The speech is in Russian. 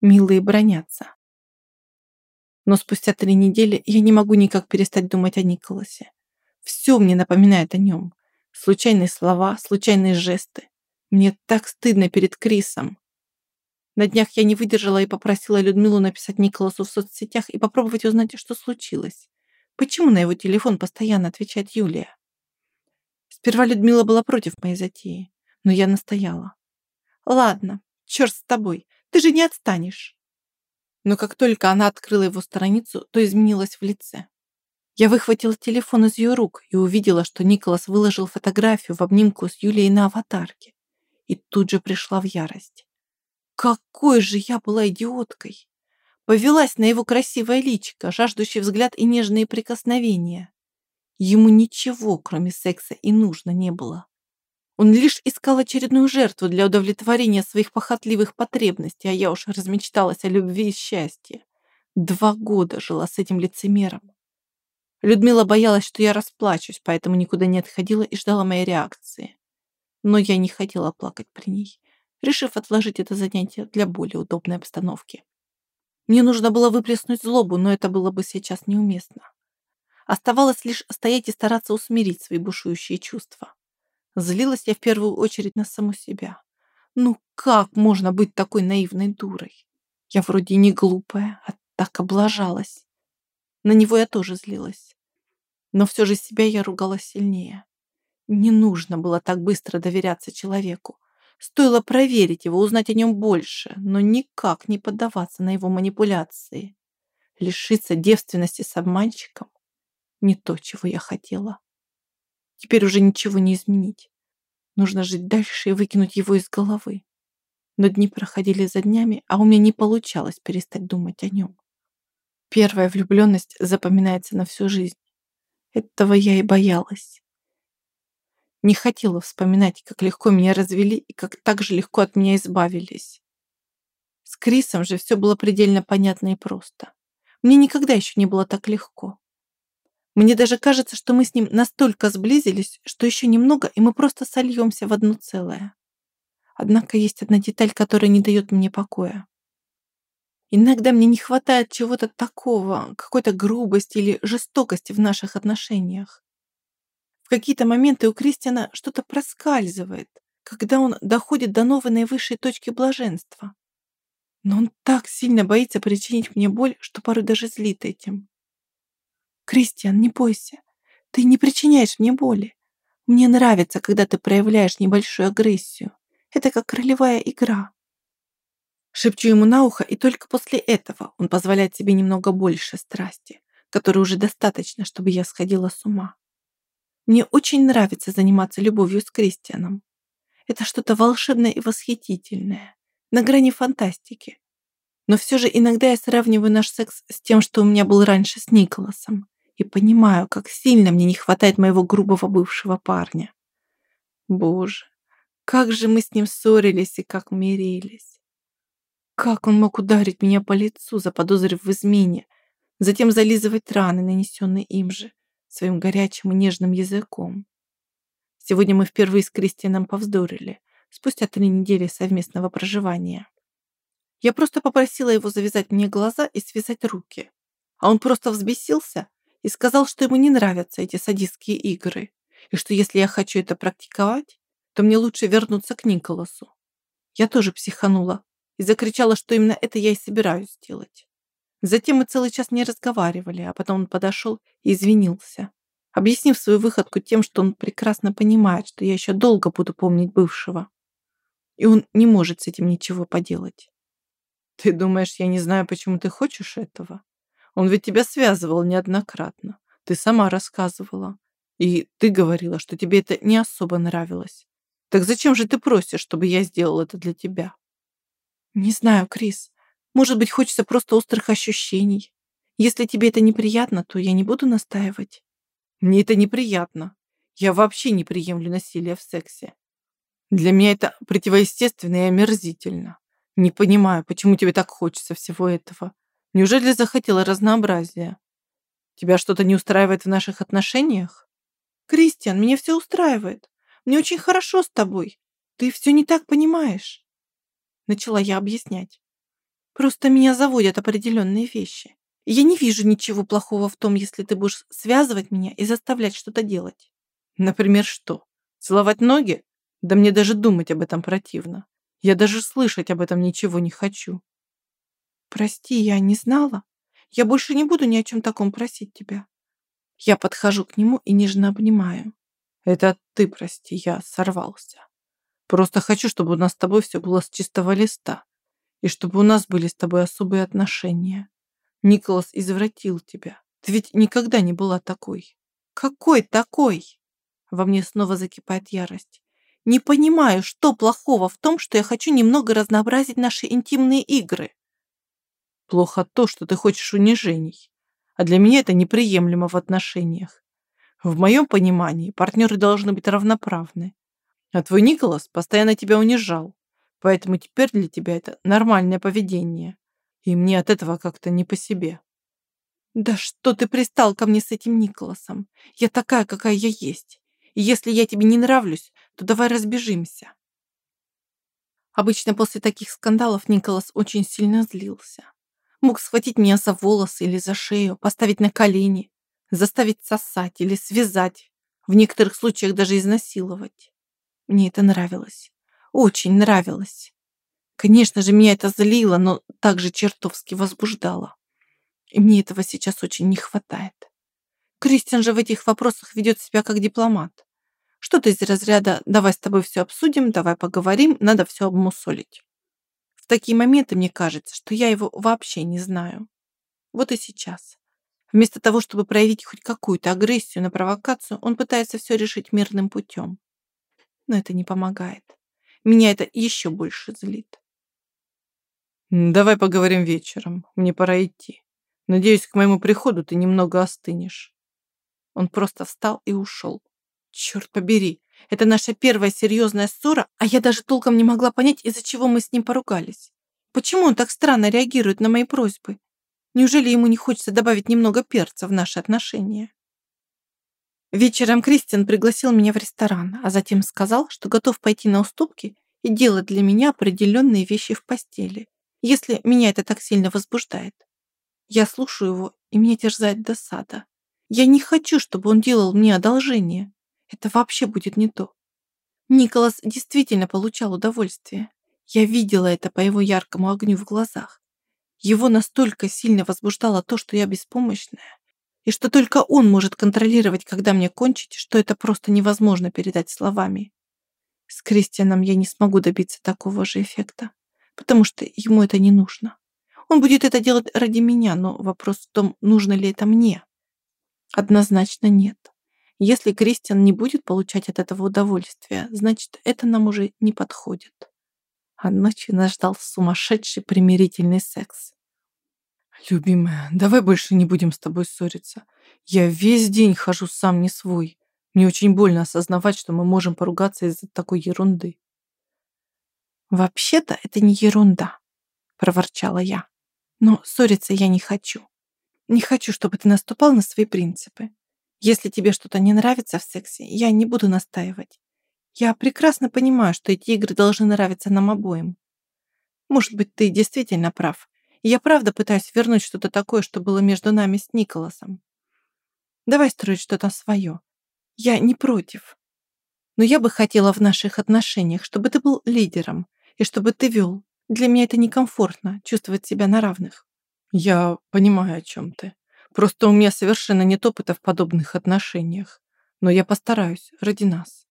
Милые бронятся. Но спустя три недели я не могу никак перестать думать о Николасе. Все мне напоминает о нем. Случайные слова, случайные жесты. Мне так стыдно перед Крисом. На днях я не выдержала и попросила Людмилу написать Николасу в соцсетях и попробовать узнать, что случилось. Почему на его телефон постоянно отвечает Юлия? Сперва Людмила была против моей затеи, но я настояла. «Ладно, черт с тобой, ты же не отстанешь!» но как только она открыла его страницу, то изменилась в лице. Я выхватила телефон из ее рук и увидела, что Николас выложил фотографию в обнимку с Юлией на аватарке. И тут же пришла в ярость. Какой же я была идиоткой! Повелась на его красивое личико, жаждущий взгляд и нежные прикосновения. Ему ничего, кроме секса, и нужно не было. Он лишь искал очередную жертву для удовлетворения своих похотливых потребностей, а я уж размечталась о любви и счастье. Два года жила с этим лицемером. Людмила боялась, что я расплачусь, поэтому никуда не отходила и ждала моей реакции. Но я не хотела плакать при ней, решив отложить это занятие для более удобной обстановки. Мне нужно было выплеснуть злобу, но это было бы сейчас неуместно. Оставалось лишь стоять и стараться усмирить свои бушующие чувства. Злилась я в первую очередь на саму себя. Ну как можно быть такой наивной дурой? Я вроде не глупая, а так облажалась. На него я тоже злилась. Но все же себя я ругала сильнее. Не нужно было так быстро доверяться человеку. Стоило проверить его, узнать о нем больше, но никак не поддаваться на его манипуляции. Лишиться девственности с обманщиком — не то, чего я хотела. Теперь уже ничего не изменить. Нужно жить дальше и выкинуть его из головы. Но дни проходили за днями, а у меня не получалось перестать думать о нем. Первая влюбленность запоминается на всю жизнь. Этого я и боялась. Не хотела вспоминать, как легко меня развели и как так же легко от меня избавились. С Крисом же все было предельно понятно и просто. Мне никогда еще не было так легко. Мне даже кажется, что мы с ним настолько сблизились, что еще немного, и мы просто сольемся в одно целое. Однако есть одна деталь, которая не дает мне покоя. Иногда мне не хватает чего-то такого, какой-то грубости или жестокости в наших отношениях. В какие-то моменты у Кристиана что-то проскальзывает, когда он доходит до новой наивысшей точки блаженства. Но он так сильно боится причинить мне боль, что порой даже злит этим. «Кристиан, не бойся. Ты не причиняешь мне боли. Мне нравится, когда ты проявляешь небольшую агрессию. Это как ролевая игра». Шепчу ему на ухо, и только после этого он позволяет себе немного больше страсти, которой уже достаточно, чтобы я сходила с ума. Мне очень нравится заниматься любовью с Кристианом. Это что-то волшебное и восхитительное, на грани фантастики. Но все же иногда я сравниваю наш секс с тем, что у меня был раньше с Николасом и понимаю, как сильно мне не хватает моего грубого бывшего парня. Боже, как же мы с ним ссорились и как мирились. Как он мог ударить меня по лицу, заподозрив в измене, затем зализывать раны, нанесенные им же, своим горячим и нежным языком. Сегодня мы впервые с Кристианом повздорили, спустя три недели совместного проживания. Я просто попросила его завязать мне глаза и связать руки, а он просто взбесился и сказал, что ему не нравятся эти садистские игры, и что если я хочу это практиковать, то мне лучше вернуться к Николасу. Я тоже психанула и закричала, что именно это я и собираюсь сделать. Затем мы целый час не разговаривали, а потом он подошел и извинился, объяснив свою выходку тем, что он прекрасно понимает, что я еще долго буду помнить бывшего. И он не может с этим ничего поделать. «Ты думаешь, я не знаю, почему ты хочешь этого?» Он ведь тебя связывал неоднократно. Ты сама рассказывала. И ты говорила, что тебе это не особо нравилось. Так зачем же ты просишь, чтобы я сделал это для тебя? Не знаю, Крис. Может быть, хочется просто острых ощущений. Если тебе это неприятно, то я не буду настаивать. Мне это неприятно. Я вообще не приемлю насилие в сексе. Для меня это противоестественно и омерзительно. Не понимаю, почему тебе так хочется всего этого. Неужели захотела разнообразия? Тебя что-то не устраивает в наших отношениях? Кристиан, меня все устраивает. Мне очень хорошо с тобой. Ты все не так понимаешь. Начала я объяснять. Просто меня заводят определенные вещи. Я не вижу ничего плохого в том, если ты будешь связывать меня и заставлять что-то делать. Например, что? Целовать ноги? Да мне даже думать об этом противно. Я даже слышать об этом ничего не хочу. Прости, я не знала. Я больше не буду ни о чем таком просить тебя. Я подхожу к нему и нежно обнимаю. Это ты прости, я сорвался. Просто хочу, чтобы у нас с тобой все было с чистого листа. И чтобы у нас были с тобой особые отношения. Николас извратил тебя. Ты ведь никогда не была такой. Какой такой? Во мне снова закипает ярость. Не понимаю, что плохого в том, что я хочу немного разнообразить наши интимные игры. Плохо то, что ты хочешь унижений. А для меня это неприемлемо в отношениях. В моем понимании партнеры должны быть равноправны. А твой Николас постоянно тебя унижал. Поэтому теперь для тебя это нормальное поведение. И мне от этого как-то не по себе. Да что ты пристал ко мне с этим Николасом? Я такая, какая я есть. И если я тебе не нравлюсь, то давай разбежимся. Обычно после таких скандалов Николас очень сильно злился. Мог схватить меня за волосы или за шею, поставить на колени, заставить сосать или связать, в некоторых случаях даже изнасиловать. Мне это нравилось. Очень нравилось. Конечно же, меня это злило, но также чертовски возбуждало. И мне этого сейчас очень не хватает. Кристиан же в этих вопросах ведет себя как дипломат. Что-то из разряда «давай с тобой все обсудим, давай поговорим, надо все обмусолить». Такие моменты мне кажется, что я его вообще не знаю. Вот и сейчас. Вместо того, чтобы проявить хоть какую-то агрессию на провокацию, он пытается все решить мирным путем. Но это не помогает. Меня это еще больше злит. «Давай поговорим вечером. Мне пора идти. Надеюсь, к моему приходу ты немного остынешь». Он просто встал и ушел. Черт побери, это наша первая серьезная ссора, а я даже толком не могла понять, из-за чего мы с ним поругались. Почему он так странно реагирует на мои просьбы? Неужели ему не хочется добавить немного перца в наши отношения? Вечером Кристиан пригласил меня в ресторан, а затем сказал, что готов пойти на уступки и делать для меня определенные вещи в постели, если меня это так сильно возбуждает. Я слушаю его, и меня терзает досада. Я не хочу, чтобы он делал мне одолжение. Это вообще будет не то. Николас действительно получал удовольствие. Я видела это по его яркому огню в глазах. Его настолько сильно возбуждало то, что я беспомощная, и что только он может контролировать, когда мне кончить, что это просто невозможно передать словами. С Кристианом я не смогу добиться такого же эффекта, потому что ему это не нужно. Он будет это делать ради меня, но вопрос в том, нужно ли это мне. Однозначно нет. Если Кристиан не будет получать от этого удовольствия, значит, это нам уже не подходит. А ночью нас ждал сумасшедший примирительный секс. «Любимая, давай больше не будем с тобой ссориться. Я весь день хожу сам не свой. Мне очень больно осознавать, что мы можем поругаться из-за такой ерунды». «Вообще-то это не ерунда», — проворчала я. «Но ссориться я не хочу. Не хочу, чтобы ты наступал на свои принципы. Если тебе что-то не нравится в сексе, я не буду настаивать. Я прекрасно понимаю, что эти игры должны нравиться нам обоим. Может быть, ты действительно прав, я правда пытаюсь вернуть что-то такое, что было между нами с Николасом. Давай строить что-то свое. Я не против. Но я бы хотела в наших отношениях, чтобы ты был лидером и чтобы ты вел. Для меня это некомфортно, чувствовать себя на равных. Я понимаю, о чем ты. Просто у меня совершенно нет опыта в подобных отношениях. Но я постараюсь ради нас.